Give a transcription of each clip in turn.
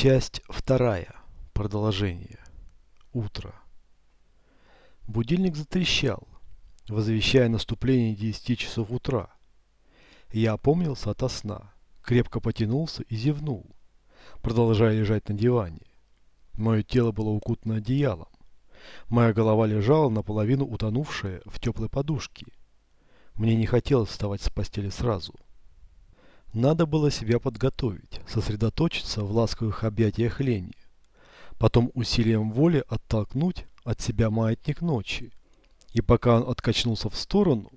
Часть вторая. Продолжение. Утро. Будильник затрещал, возвещая наступление 10 часов утра. Я опомнился ото сна, крепко потянулся и зевнул, продолжая лежать на диване. Мое тело было укутано одеялом. Моя голова лежала наполовину утонувшая в теплой подушке. Мне не хотелось вставать с постели сразу – надо было себя подготовить, сосредоточиться в ласковых объятиях лени. Потом усилием воли оттолкнуть от себя маятник ночи. И пока он откачнулся в сторону,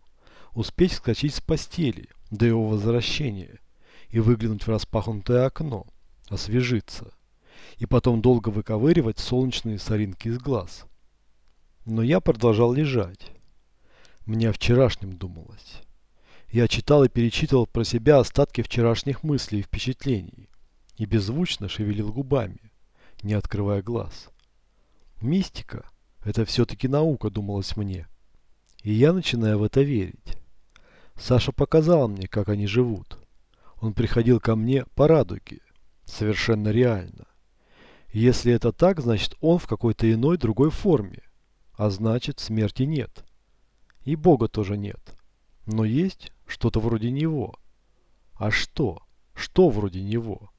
успеть вскочить с постели до его возвращения и выглянуть в распахнутое окно, освежиться. И потом долго выковыривать солнечные соринки из глаз. Но я продолжал лежать. Мне вчерашним думалось. Я читал и перечитывал про себя остатки вчерашних мыслей и впечатлений и беззвучно шевелил губами, не открывая глаз. Мистика – это все-таки наука, думалось мне. И я начинаю в это верить. Саша показал мне, как они живут. Он приходил ко мне по радуге. Совершенно реально. Если это так, значит он в какой-то иной другой форме. А значит смерти нет. И Бога тоже нет но есть что-то вроде него. А что? Что вроде него?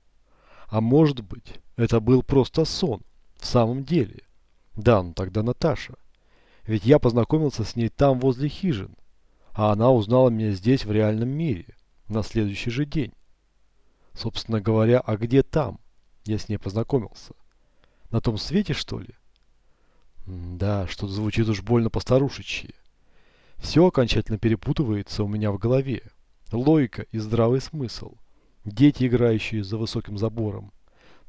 А может быть, это был просто сон, в самом деле. Да, ну тогда Наташа. Ведь я познакомился с ней там, возле хижин. А она узнала меня здесь, в реальном мире, на следующий же день. Собственно говоря, а где там? Я с ней познакомился. На том свете, что ли? Да, что-то звучит уж больно постарушечье. Все окончательно перепутывается у меня в голове. Логика и здравый смысл. Дети, играющие за высоким забором.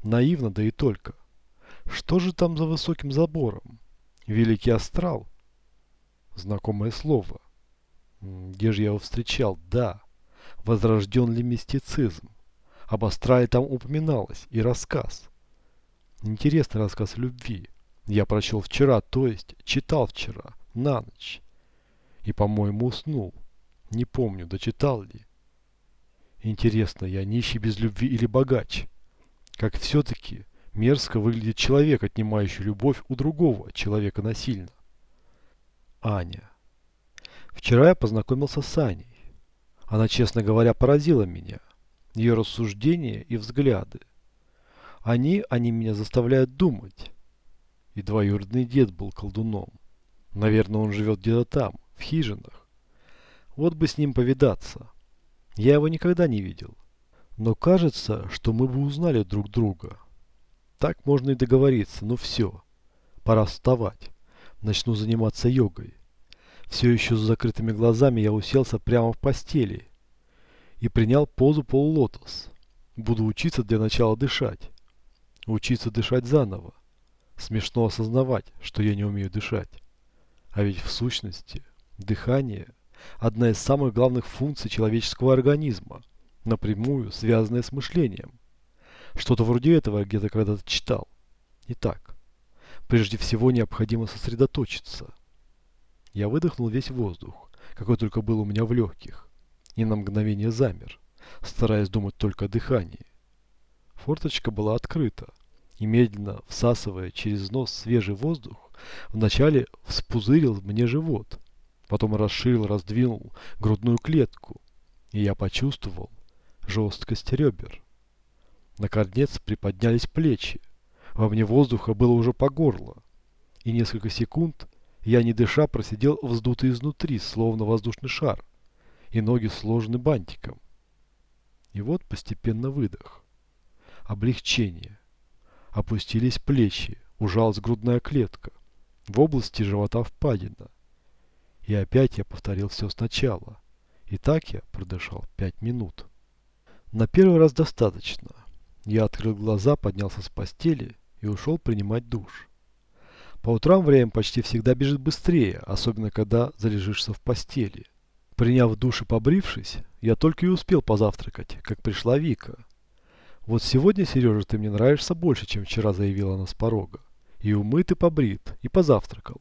Наивно, да и только. Что же там за высоким забором? Великий астрал. Знакомое слово. Где же я его встречал? Да. Возрожден ли мистицизм? Об астрале там упоминалось и рассказ. Интересный рассказ о любви. Я прочел вчера, то есть читал вчера, на ночь и, по-моему, уснул. Не помню, дочитал ли. Интересно, я нищий без любви или богач? Как все-таки мерзко выглядит человек, отнимающий любовь у другого человека насильно. Аня. Вчера я познакомился с Аней. Она, честно говоря, поразила меня. Ее рассуждения и взгляды. Они, они меня заставляют думать. И двоюродный дед был колдуном. Наверное, он живет где-то там в хижинах. Вот бы с ним повидаться. Я его никогда не видел. Но кажется, что мы бы узнали друг друга. Так можно и договориться, ну но все. Пора вставать. Начну заниматься йогой. Все еще с закрытыми глазами я уселся прямо в постели и принял позу полулотос. Буду учиться для начала дышать. Учиться дышать заново. Смешно осознавать, что я не умею дышать. А ведь в сущности... Дыхание – одна из самых главных функций человеческого организма, напрямую связанная с мышлением. Что-то вроде этого я где-то когда-то читал. Итак, прежде всего необходимо сосредоточиться. Я выдохнул весь воздух, какой только был у меня в легких, и на мгновение замер, стараясь думать только о дыхании. Форточка была открыта, и медленно всасывая через нос свежий воздух, вначале вспузырил мне живот – Потом расширил, раздвинул грудную клетку, и я почувствовал жесткость ребер. Наконец приподнялись плечи. Во мне воздуха было уже по горло. И несколько секунд я, не дыша, просидел вздутый изнутри, словно воздушный шар, и ноги сложены бантиком. И вот постепенно выдох. Облегчение. Опустились плечи, ужалась грудная клетка. В области живота впадина. И опять я повторил все сначала. И так я продышал пять минут. На первый раз достаточно. Я открыл глаза, поднялся с постели и ушел принимать душ. По утрам время почти всегда бежит быстрее, особенно когда залежишься в постели. Приняв душ и побрившись, я только и успел позавтракать, как пришла Вика. «Вот сегодня, Сережа, ты мне нравишься больше, чем вчера», заявила она с порога. «И умыт, и побрит, и позавтракал.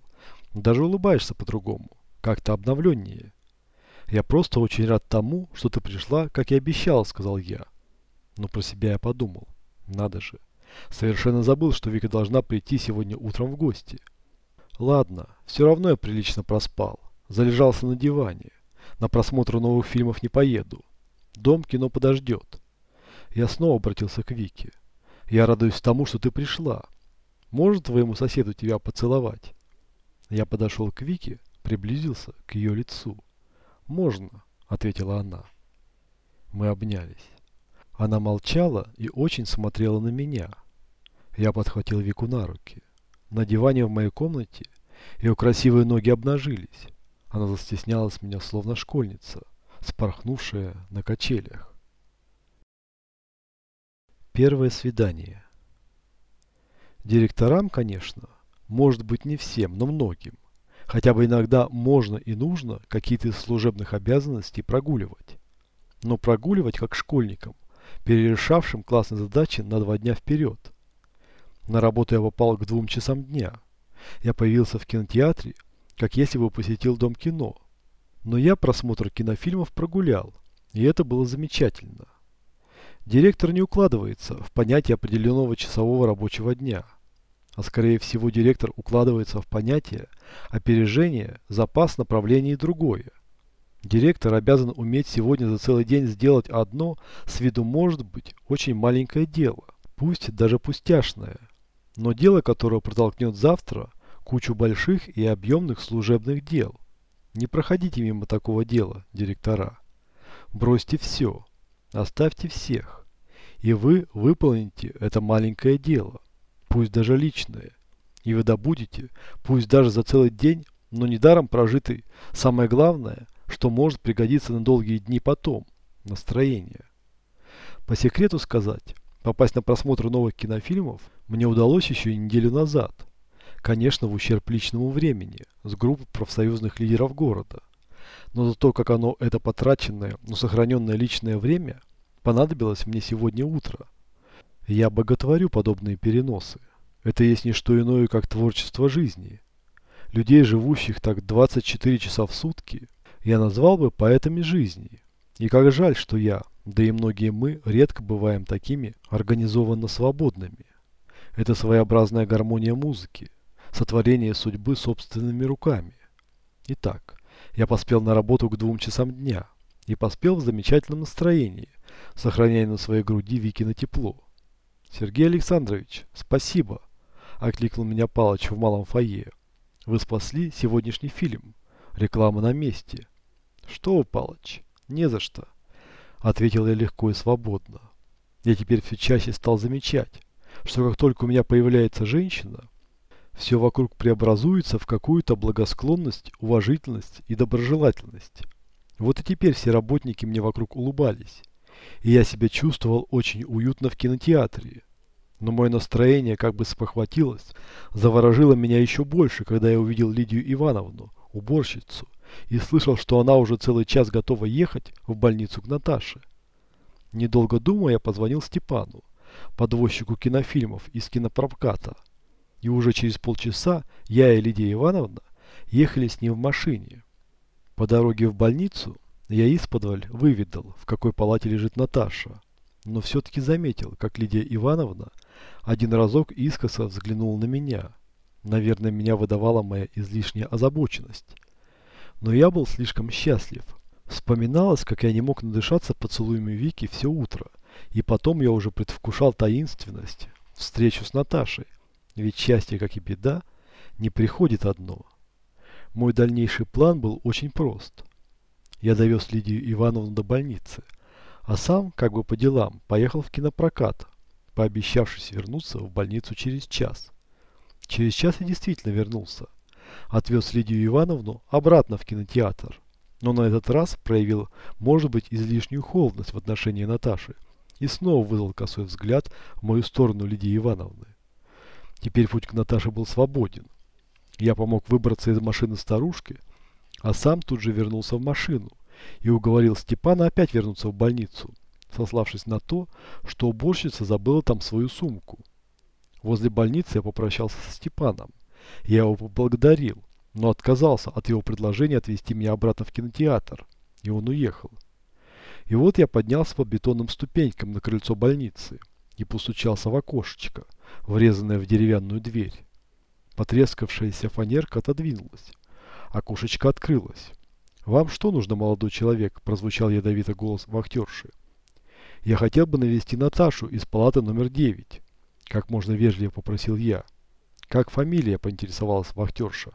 Даже улыбаешься по-другому как-то обновленнее. Я просто очень рад тому, что ты пришла, как и обещал, сказал я. Но про себя я подумал. Надо же. Совершенно забыл, что Вика должна прийти сегодня утром в гости. Ладно, все равно я прилично проспал. Залежался на диване. На просмотр новых фильмов не поеду. Дом кино подождет. Я снова обратился к Вике. Я радуюсь тому, что ты пришла. Может твоему соседу тебя поцеловать? Я подошел к Вике приблизился к ее лицу. «Можно», — ответила она. Мы обнялись. Она молчала и очень смотрела на меня. Я подхватил Вику на руки. На диване в моей комнате ее красивые ноги обнажились. Она застеснялась меня, словно школьница, спорхнувшая на качелях. Первое свидание. Директорам, конечно, может быть не всем, но многим хотя бы иногда можно и нужно какие-то из служебных обязанностей прогуливать. Но прогуливать как школьникам, перерешавшим классные задачи на два дня вперед. На работу я попал к двум часам дня. Я появился в кинотеатре, как если бы посетил Дом кино. Но я просмотр кинофильмов прогулял, и это было замечательно. Директор не укладывается в понятие определенного часового рабочего дня – а скорее всего директор укладывается в понятие опережение, запас направлений и другое. Директор обязан уметь сегодня за целый день сделать одно, с виду может быть, очень маленькое дело, пусть даже пустяшное, но дело, которое протолкнет завтра, кучу больших и объемных служебных дел. Не проходите мимо такого дела, директора. Бросьте все, оставьте всех, и вы выполните это маленькое дело пусть даже личное. И вы добудете, пусть даже за целый день, но недаром прожитый, самое главное, что может пригодиться на долгие дни потом – настроение. По секрету сказать, попасть на просмотр новых кинофильмов мне удалось еще неделю назад. Конечно, в ущерб личному времени, с группы профсоюзных лидеров города. Но за то, как оно, это потраченное, но сохраненное личное время, понадобилось мне сегодня утро – я боготворю подобные переносы. Это есть не что иное, как творчество жизни. Людей, живущих так 24 часа в сутки, я назвал бы поэтами жизни. И как жаль, что я, да и многие мы, редко бываем такими организованно свободными. Это своеобразная гармония музыки, сотворение судьбы собственными руками. Итак, я поспел на работу к двум часам дня и поспел в замечательном настроении, сохраняя на своей груди Викино тепло. Сергей Александрович, спасибо!» – окликнул меня Палыч в малом фойе. «Вы спасли сегодняшний фильм. Реклама на месте». «Что вы, Палыч? Не за что!» – ответил я легко и свободно. Я теперь все чаще стал замечать, что как только у меня появляется женщина, все вокруг преобразуется в какую-то благосклонность, уважительность и доброжелательность. Вот и теперь все работники мне вокруг улыбались и я себя чувствовал очень уютно в кинотеатре. Но мое настроение как бы спохватилось, заворожило меня еще больше, когда я увидел Лидию Ивановну, уборщицу, и слышал, что она уже целый час готова ехать в больницу к Наташе. Недолго думая, я позвонил Степану, подвозчику кинофильмов из кинопроката. И уже через полчаса я и Лидия Ивановна ехали с ним в машине. По дороге в больницу я исподволь выведал, в какой палате лежит Наташа, но все-таки заметил, как Лидия Ивановна один разок искоса взглянула на меня. Наверное, меня выдавала моя излишняя озабоченность. Но я был слишком счастлив. Вспоминалось, как я не мог надышаться поцелуями Вики все утро, и потом я уже предвкушал таинственность, встречу с Наташей. Ведь счастье, как и беда, не приходит одно. Мой дальнейший план был очень прост – я довез Лидию Ивановну до больницы, а сам, как бы по делам, поехал в кинопрокат, пообещавшись вернуться в больницу через час. Через час я действительно вернулся. Отвез Лидию Ивановну обратно в кинотеатр, но на этот раз проявил, может быть, излишнюю холодность в отношении Наташи и снова вызвал косой взгляд в мою сторону Лидии Ивановны. Теперь путь к Наташе был свободен. Я помог выбраться из машины старушки – а сам тут же вернулся в машину и уговорил Степана опять вернуться в больницу, сославшись на то, что уборщица забыла там свою сумку. Возле больницы я попрощался со Степаном. Я его поблагодарил, но отказался от его предложения отвезти меня обратно в кинотеатр, и он уехал. И вот я поднялся по бетонным ступенькам на крыльцо больницы и постучался в окошечко, врезанное в деревянную дверь. Потрескавшаяся фанерка отодвинулась а кошечка открылась. «Вам что нужно, молодой человек?» – прозвучал ядовито голос вахтерши. «Я хотел бы навести Наташу из палаты номер девять», – как можно вежливее попросил я. «Как фамилия?» – поинтересовалась вахтерша.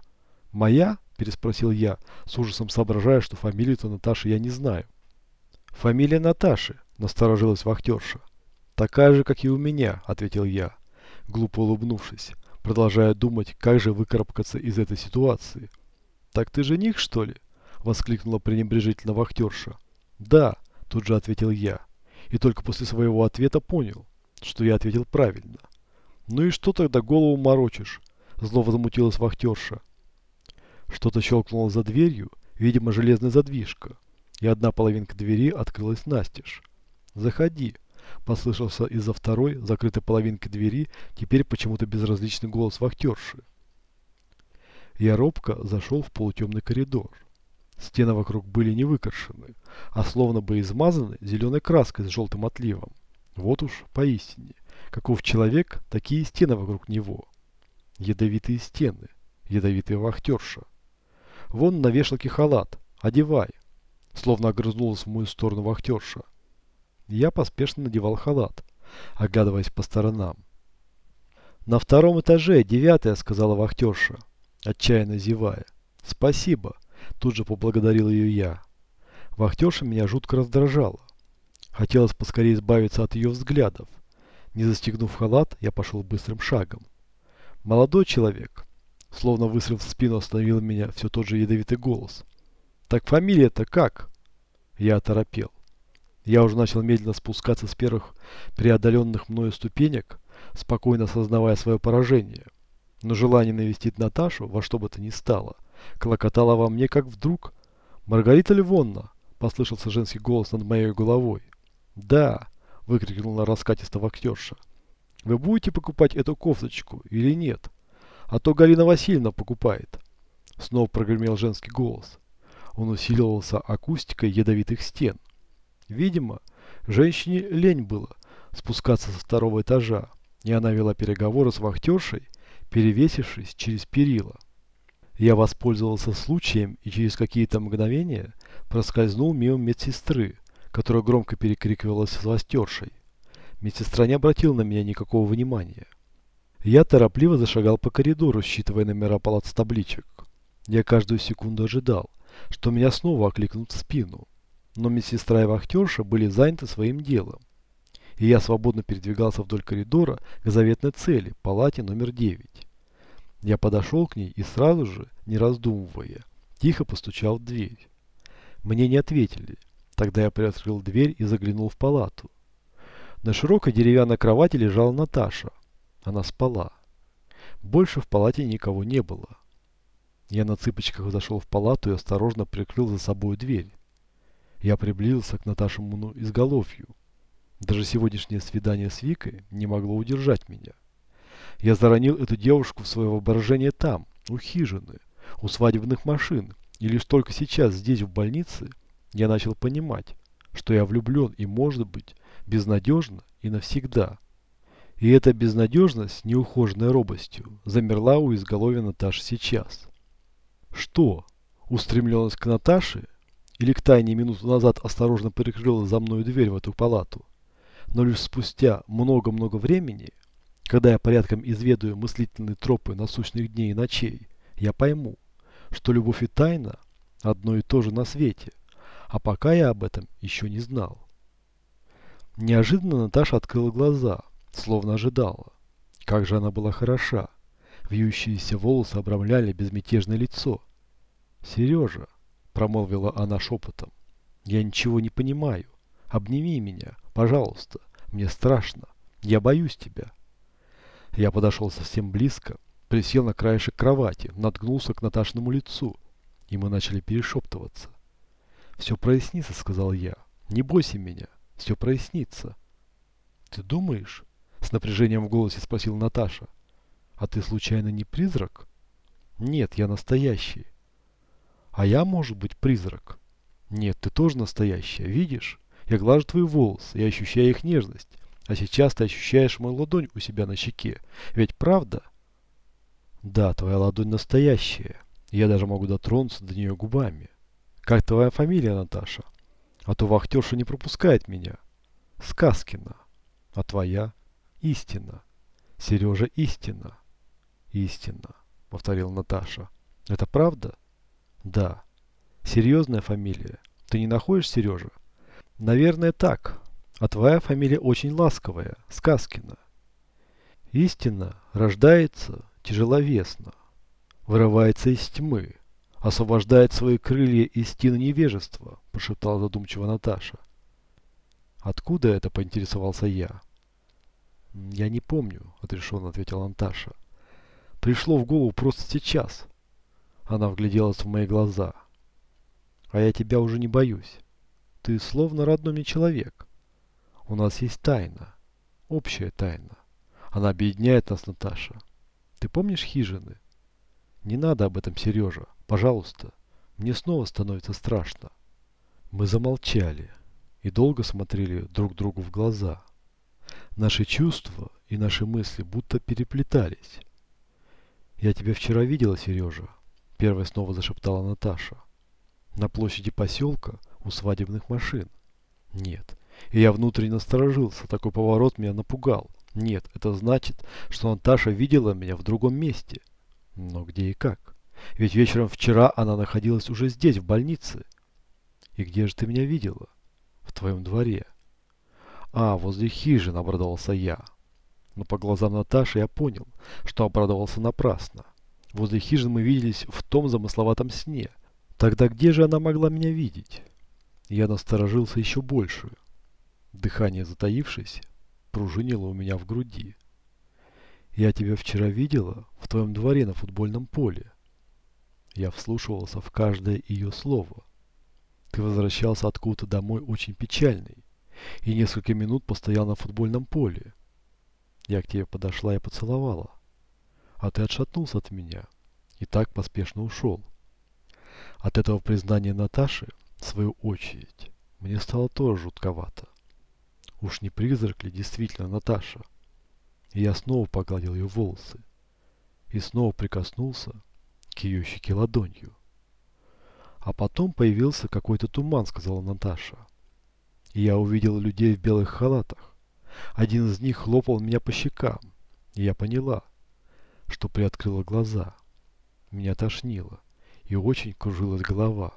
«Моя?» – переспросил я, с ужасом соображая, что фамилию-то Наташи я не знаю. «Фамилия Наташи», – насторожилась вахтерша. «Такая же, как и у меня», – ответил я, глупо улыбнувшись, продолжая думать, как же выкарабкаться из этой ситуации. «Так ты жених, что ли?» – воскликнула пренебрежительно вахтерша. «Да», – тут же ответил я. И только после своего ответа понял, что я ответил правильно. «Ну и что тогда голову морочишь?» – зло возмутилась вахтерша. Что-то щелкнуло за дверью, видимо, железная задвижка, и одна половинка двери открылась настежь. «Заходи», – послышался из-за второй, закрытой половинки двери, теперь почему-то безразличный голос вахтерши. Я робко зашел в полутемный коридор. Стены вокруг были не выкрашены, а словно бы измазаны зеленой краской с желтым отливом. Вот уж поистине, каков человек, такие стены вокруг него. Ядовитые стены, ядовитая вахтерша. Вон на вешалке халат, одевай. Словно огрызнулась в мою сторону вахтерша. Я поспешно надевал халат, оглядываясь по сторонам. «На втором этаже, девятая», — сказала вахтерша отчаянно зевая. «Спасибо!» – тут же поблагодарил ее я. Вахтерша меня жутко раздражала. Хотелось поскорее избавиться от ее взглядов. Не застегнув халат, я пошел быстрым шагом. «Молодой человек!» – словно выстрел в спину остановил меня все тот же ядовитый голос. «Так фамилия-то как?» Я оторопел. Я уже начал медленно спускаться с первых преодоленных мною ступенек, спокойно осознавая свое поражение – но желание навестить Наташу во что бы то ни стало клокотало во мне, как вдруг «Маргарита Львовна!» – послышался женский голос над моей головой. «Да!» – выкрикнула раскатисто актерша. «Вы будете покупать эту кофточку или нет? А то Галина Васильевна покупает!» Снова прогремел женский голос. Он усиливался акустикой ядовитых стен. Видимо, женщине лень было спускаться со второго этажа, и она вела переговоры с вахтершей, перевесившись через перила. Я воспользовался случаем и через какие-то мгновения проскользнул мимо медсестры, которая громко перекрикивалась с востершей. Медсестра не обратила на меня никакого внимания. Я торопливо зашагал по коридору, считывая номера палат с табличек. Я каждую секунду ожидал, что меня снова окликнут в спину. Но медсестра и вахтерша были заняты своим делом и я свободно передвигался вдоль коридора к заветной цели, палате номер 9. Я подошел к ней и сразу же, не раздумывая, тихо постучал в дверь. Мне не ответили. Тогда я приоткрыл дверь и заглянул в палату. На широкой деревянной кровати лежала Наташа. Она спала. Больше в палате никого не было. Я на цыпочках зашел в палату и осторожно прикрыл за собой дверь. Я приблизился к Наташему изголовью. Даже сегодняшнее свидание с Викой не могло удержать меня. Я заронил эту девушку в свое воображение там, у хижины, у свадебных машин, и лишь только сейчас, здесь, в больнице, я начал понимать, что я влюблен и, может быть, безнадежно и навсегда. И эта безнадежность, неухоженной робостью, замерла у изголовья Наташи сейчас. Что? Устремленность к Наташе? Или к тайне минуту назад осторожно перекрыла за мной дверь в эту палату? но лишь спустя много-много времени, когда я порядком изведаю мыслительные тропы насущных дней и ночей, я пойму, что любовь и тайна одно и то же на свете, а пока я об этом еще не знал. Неожиданно Наташа открыла глаза, словно ожидала. Как же она была хороша. Вьющиеся волосы обрамляли безмятежное лицо. «Сережа», — промолвила она шепотом, — «я ничего не понимаю. Обними меня, Пожалуйста, мне страшно. Я боюсь тебя. Я подошел совсем близко, присел на краешек кровати, наткнулся к Наташному лицу, и мы начали перешептываться. «Все прояснится», — сказал я. «Не бойся меня, все прояснится». «Ты думаешь?» — с напряжением в голосе спросил Наташа. «А ты случайно не призрак?» «Нет, я настоящий». «А я, может быть, призрак?» «Нет, ты тоже настоящая, видишь?» Я глажу твои волосы, я ощущаю их нежность. А сейчас ты ощущаешь мою ладонь у себя на щеке. Ведь правда? Да, твоя ладонь настоящая. Я даже могу дотронуться до нее губами. Как твоя фамилия, Наташа? А то вахтерша не пропускает меня. Сказкина. А твоя? Истина. Сережа, истина. Истина, повторила Наташа. Это правда? Да. Серьезная фамилия. Ты не находишь, Сережа? Наверное, так. А твоя фамилия очень ласковая, Сказкина. Истина рождается тяжеловесно, вырывается из тьмы, освобождает свои крылья из тины невежества, прошептала задумчиво Наташа. Откуда это, поинтересовался я. Я не помню, отрешенно ответила Наташа. Пришло в голову просто сейчас. Она вгляделась в мои глаза. А я тебя уже не боюсь ты словно на родном человек. У нас есть тайна. Общая тайна. Она объединяет нас, Наташа. Ты помнишь хижины? Не надо об этом, Сережа. Пожалуйста. Мне снова становится страшно. Мы замолчали и долго смотрели друг другу в глаза. Наши чувства и наши мысли будто переплетались. «Я тебя вчера видела, Сережа», – первая снова зашептала Наташа. На площади поселка у свадебных машин. Нет. И я внутренне насторожился, такой поворот меня напугал. Нет, это значит, что Наташа видела меня в другом месте. Но где и как? Ведь вечером вчера она находилась уже здесь, в больнице. И где же ты меня видела? В твоем дворе. А, возле хижин, обрадовался я. Но по глазам Наташи я понял, что обрадовался напрасно. Возле хижин мы виделись в том замысловатом сне. Тогда где же она могла меня видеть? Я насторожился еще больше. Дыхание затаившись, пружинило у меня в груди. «Я тебя вчера видела в твоем дворе на футбольном поле». Я вслушивался в каждое ее слово. Ты возвращался откуда-то домой очень печальный и несколько минут постоял на футбольном поле. Я к тебе подошла и поцеловала. А ты отшатнулся от меня и так поспешно ушел. От этого признания Наташи свою очередь. Мне стало тоже жутковато. Уж не призрак ли действительно Наташа? И я снова погладил ее волосы. И снова прикоснулся к ее щеке ладонью. А потом появился какой-то туман, сказала Наташа. И я увидел людей в белых халатах. Один из них хлопал меня по щекам. И я поняла, что приоткрыла глаза. Меня тошнило, и очень кружилась голова.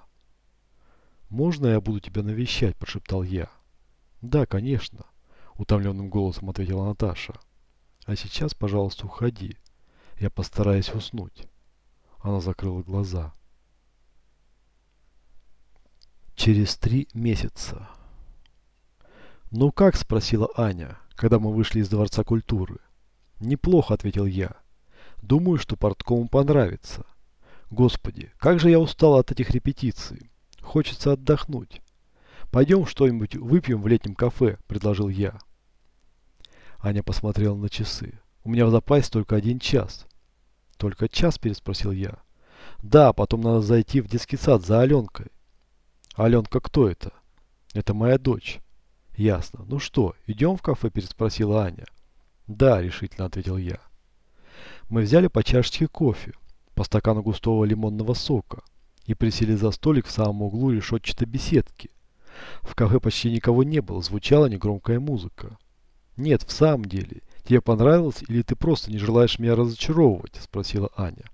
«Можно я буду тебя навещать?» – прошептал я. «Да, конечно», – утомленным голосом ответила Наташа. «А сейчас, пожалуйста, уходи. Я постараюсь уснуть». Она закрыла глаза. Через три месяца. «Ну как?» – спросила Аня, когда мы вышли из Дворца культуры. «Неплохо», – ответил я. «Думаю, что порткому понравится. Господи, как же я устала от этих репетиций!» Хочется отдохнуть. Пойдем что-нибудь выпьем в летнем кафе, предложил я. Аня посмотрела на часы. У меня в запасе только один час. Только час, переспросил я. Да, потом надо зайти в детский сад за Аленкой. Аленка кто это? Это моя дочь. Ясно. Ну что, идем в кафе, переспросила Аня. Да, решительно ответил я. Мы взяли по чашечке кофе, по стакану густого лимонного сока, и присели за столик в самом углу решетчатой беседки. В кафе почти никого не было, звучала негромкая музыка. «Нет, в самом деле, тебе понравилось или ты просто не желаешь меня разочаровывать?» – спросила Аня.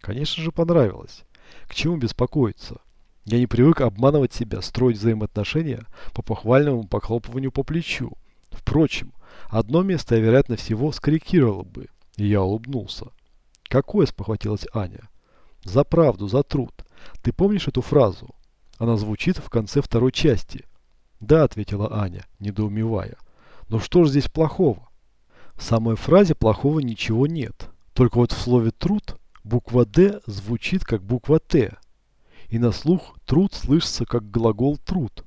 «Конечно же понравилось. К чему беспокоиться? Я не привык обманывать себя, строить взаимоотношения по похвальному похлопыванию по плечу. Впрочем, одно место я, вероятно, всего скорректировало бы». И я улыбнулся. «Какое?» – спохватилась Аня. «За правду, за труд, ты помнишь эту фразу? Она звучит в конце второй части. Да, ответила Аня, недоумевая. Но что же здесь плохого? В самой фразе плохого ничего нет. Только вот в слове «труд» буква «Д» звучит как буква «Т». И на слух «труд» слышится как глагол «труд».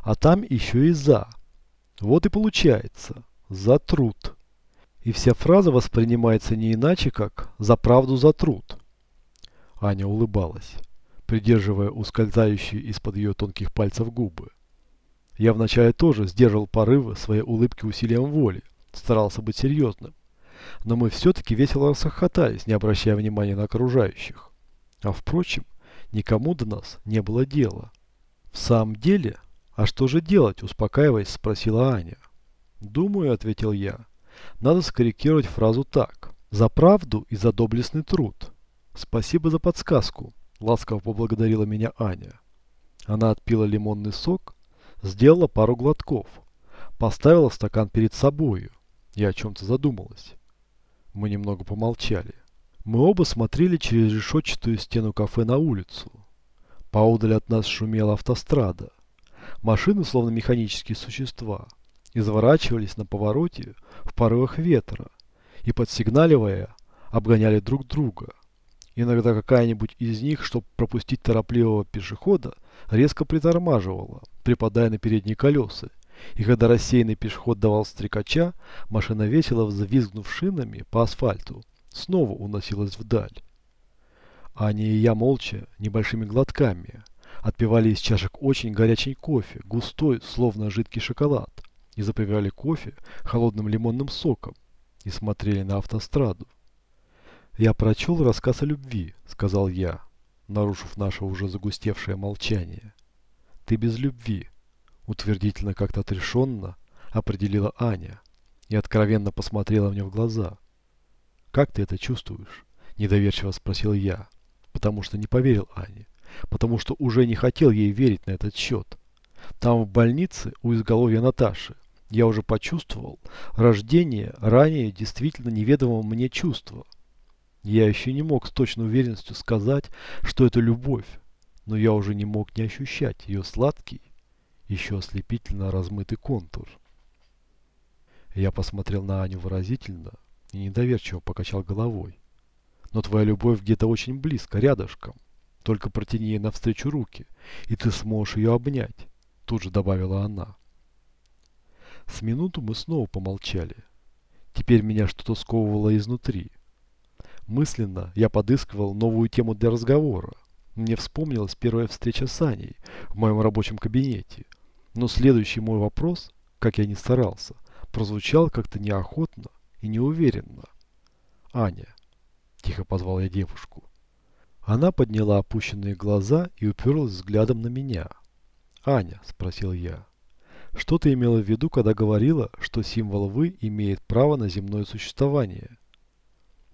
А там еще и «за». Вот и получается «за труд». И вся фраза воспринимается не иначе, как «за правду за труд». Аня улыбалась придерживая ускользающие из-под ее тонких пальцев губы. Я вначале тоже сдерживал порывы своей улыбки усилием воли, старался быть серьезным. Но мы все-таки весело расхохотались, не обращая внимания на окружающих. А впрочем, никому до нас не было дела. «В самом деле? А что же делать?» – успокаиваясь, спросила Аня. «Думаю», – ответил я, – «надо скорректировать фразу так. За правду и за доблестный труд. Спасибо за подсказку ласково поблагодарила меня Аня. Она отпила лимонный сок, сделала пару глотков, поставила стакан перед собою и о чем-то задумалась. Мы немного помолчали. Мы оба смотрели через решетчатую стену кафе на улицу. Поодаль от нас шумела автострада. Машины, словно механические существа, изворачивались на повороте в порывах ветра и, подсигналивая, обгоняли друг друга иногда какая-нибудь из них, чтобы пропустить торопливого пешехода, резко притормаживала, припадая на передние колеса. И когда рассеянный пешеход давал стрекача, машина весело взвизгнув шинами по асфальту, снова уносилась вдаль. Аня и я молча, небольшими глотками, отпивали из чашек очень горячий кофе, густой, словно жидкий шоколад, и запивали кофе холодным лимонным соком, и смотрели на автостраду. «Я прочел рассказ о любви», — сказал я, нарушив наше уже загустевшее молчание. «Ты без любви», — утвердительно как-то отрешенно определила Аня и откровенно посмотрела мне в глаза. «Как ты это чувствуешь?» — недоверчиво спросил я, потому что не поверил Ане, потому что уже не хотел ей верить на этот счет. Там, в больнице, у изголовья Наташи, я уже почувствовал рождение ранее действительно неведомого мне чувства — я еще не мог с точной уверенностью сказать, что это любовь, но я уже не мог не ощущать ее сладкий, еще ослепительно размытый контур. Я посмотрел на Аню выразительно и недоверчиво покачал головой. Но твоя любовь где-то очень близко, рядышком. Только протяни ей навстречу руки, и ты сможешь ее обнять, тут же добавила она. С минуту мы снова помолчали. Теперь меня что-то сковывало изнутри. Мысленно я подыскивал новую тему для разговора. Мне вспомнилась первая встреча с Аней в моем рабочем кабинете. Но следующий мой вопрос, как я ни старался, прозвучал как-то неохотно и неуверенно. «Аня», – тихо позвал я девушку. Она подняла опущенные глаза и уперлась взглядом на меня. «Аня», – спросил я, – «что ты имела в виду, когда говорила, что символ «вы» имеет право на земное существование?»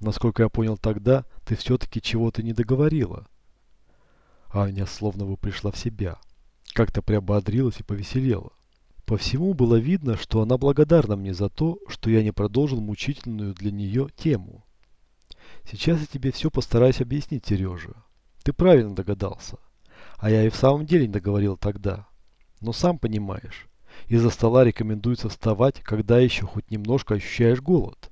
Насколько я понял тогда, ты все-таки чего-то не договорила. Аня словно бы пришла в себя. Как-то приободрилась и повеселела. По всему было видно, что она благодарна мне за то, что я не продолжил мучительную для нее тему. Сейчас я тебе все постараюсь объяснить, Сережа. Ты правильно догадался. А я и в самом деле не договорил тогда. Но сам понимаешь, из-за стола рекомендуется вставать, когда еще хоть немножко ощущаешь голод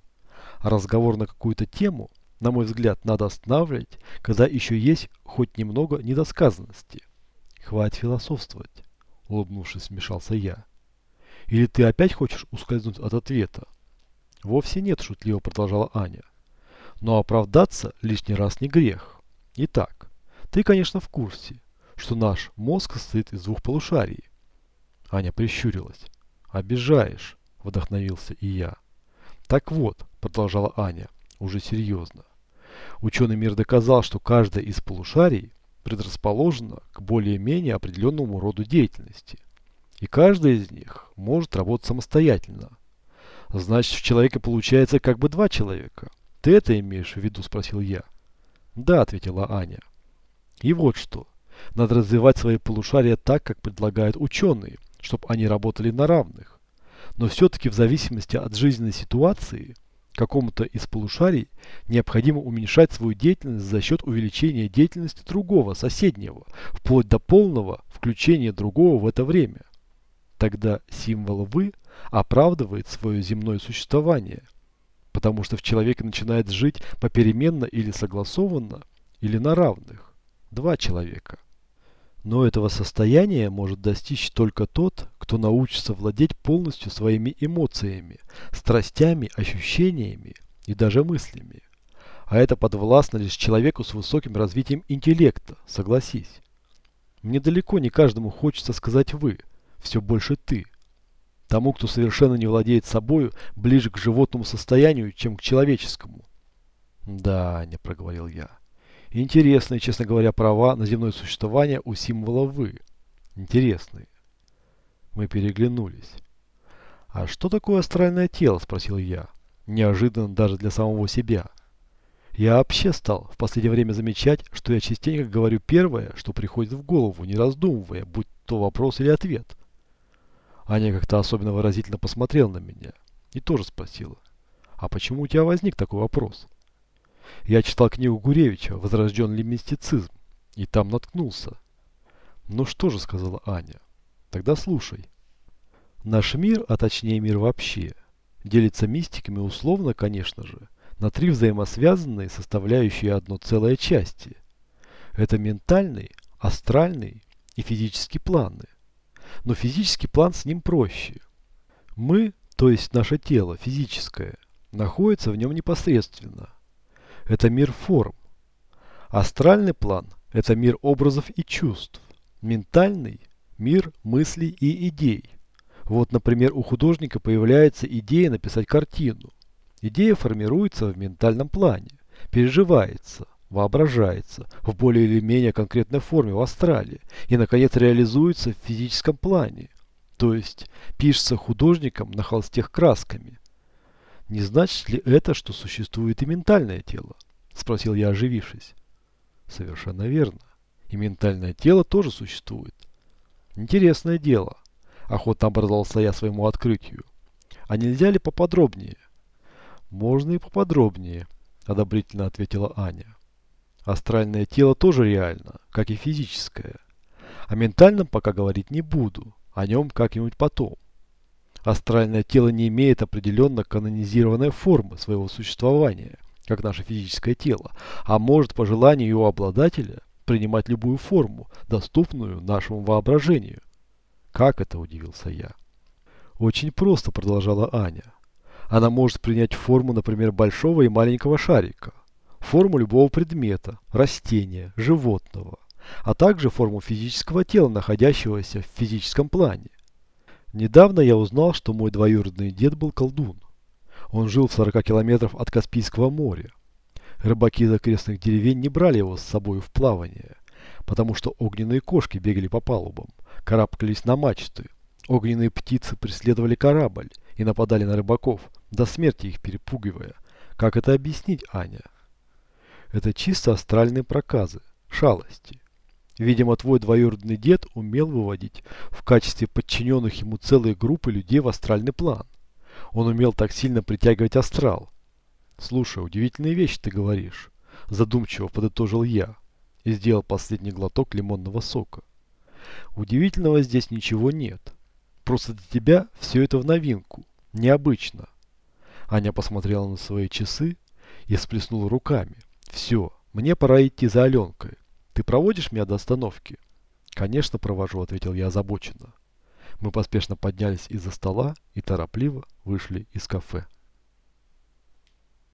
разговор на какую-то тему, на мой взгляд, надо останавливать, когда еще есть хоть немного недосказанности. Хватит философствовать, улыбнувшись, смешался я. Или ты опять хочешь ускользнуть от ответа? Вовсе нет, шутливо продолжала Аня. Но оправдаться лишний раз не грех. Итак, ты, конечно, в курсе, что наш мозг состоит из двух полушарий. Аня прищурилась. «Обижаешь», – вдохновился и я. «Так вот, продолжала Аня, уже серьезно. Ученый мир доказал, что каждая из полушарий предрасположена к более-менее определенному роду деятельности. И каждая из них может работать самостоятельно. Значит, в человеке получается как бы два человека. Ты это имеешь в виду, спросил я. Да, ответила Аня. И вот что. Надо развивать свои полушария так, как предлагают ученые, чтобы они работали на равных. Но все-таки в зависимости от жизненной ситуации – какому-то из полушарий необходимо уменьшать свою деятельность за счет увеличения деятельности другого, соседнего, вплоть до полного включения другого в это время. Тогда символ «вы» оправдывает свое земное существование, потому что в человеке начинает жить попеременно или согласованно, или на равных. Два человека – но этого состояния может достичь только тот, кто научится владеть полностью своими эмоциями, страстями, ощущениями и даже мыслями. А это подвластно лишь человеку с высоким развитием интеллекта, согласись. Мне далеко не каждому хочется сказать «вы», все больше «ты». Тому, кто совершенно не владеет собою, ближе к животному состоянию, чем к человеческому. «Да», – не проговорил я. Интересные, честно говоря, права на земное существование у символа «вы». Интересные. Мы переглянулись. «А что такое астральное тело?» – спросил я. Неожиданно даже для самого себя. Я вообще стал в последнее время замечать, что я частенько говорю первое, что приходит в голову, не раздумывая, будь то вопрос или ответ. Аня как-то особенно выразительно посмотрела на меня и тоже спросила, «А почему у тебя возник такой вопрос?» Я читал книгу Гуревича «Возрожден ли мистицизм?» и там наткнулся. «Ну что же», — сказала Аня, — «тогда слушай». Наш мир, а точнее мир вообще, делится мистиками условно, конечно же, на три взаимосвязанные, составляющие одно целое части. Это ментальный, астральный и физический планы. Но физический план с ним проще. Мы, то есть наше тело, физическое, находится в нем непосредственно – это мир форм. Астральный план – это мир образов и чувств. Ментальный – мир мыслей и идей. Вот, например, у художника появляется идея написать картину. Идея формируется в ментальном плане, переживается, воображается в более или менее конкретной форме в астрале и, наконец, реализуется в физическом плане, то есть пишется художником на холсте красками. «Не значит ли это, что существует и ментальное тело?» – спросил я, оживившись. «Совершенно верно. И ментальное тело тоже существует. Интересное дело». Охотно обрадовался я своему открытию. «А нельзя ли поподробнее?» «Можно и поподробнее», – одобрительно ответила Аня. «Астральное тело тоже реально, как и физическое. О ментальном пока говорить не буду, о нем как-нибудь потом. Астральное тело не имеет определенно канонизированной формы своего существования, как наше физическое тело, а может по желанию его обладателя принимать любую форму, доступную нашему воображению. Как это, удивился я. Очень просто, продолжала Аня. Она может принять форму, например, большого и маленького шарика, форму любого предмета, растения, животного, а также форму физического тела, находящегося в физическом плане. Недавно я узнал, что мой двоюродный дед был колдун. Он жил в 40 километров от Каспийского моря. Рыбаки из окрестных деревень не брали его с собой в плавание, потому что огненные кошки бегали по палубам, карабкались на мачты. Огненные птицы преследовали корабль и нападали на рыбаков, до смерти их перепугивая. Как это объяснить, Аня? Это чисто астральные проказы, шалости. Видимо, твой двоюродный дед умел выводить в качестве подчиненных ему целые группы людей в астральный план. Он умел так сильно притягивать астрал. «Слушай, удивительные вещи ты говоришь», – задумчиво подытожил я и сделал последний глоток лимонного сока. «Удивительного здесь ничего нет. Просто для тебя все это в новинку, необычно». Аня посмотрела на свои часы и сплеснула руками. «Все, мне пора идти за Аленкой». «Ты проводишь меня до остановки?» «Конечно, провожу», — ответил я озабоченно. Мы поспешно поднялись из-за стола и торопливо вышли из кафе.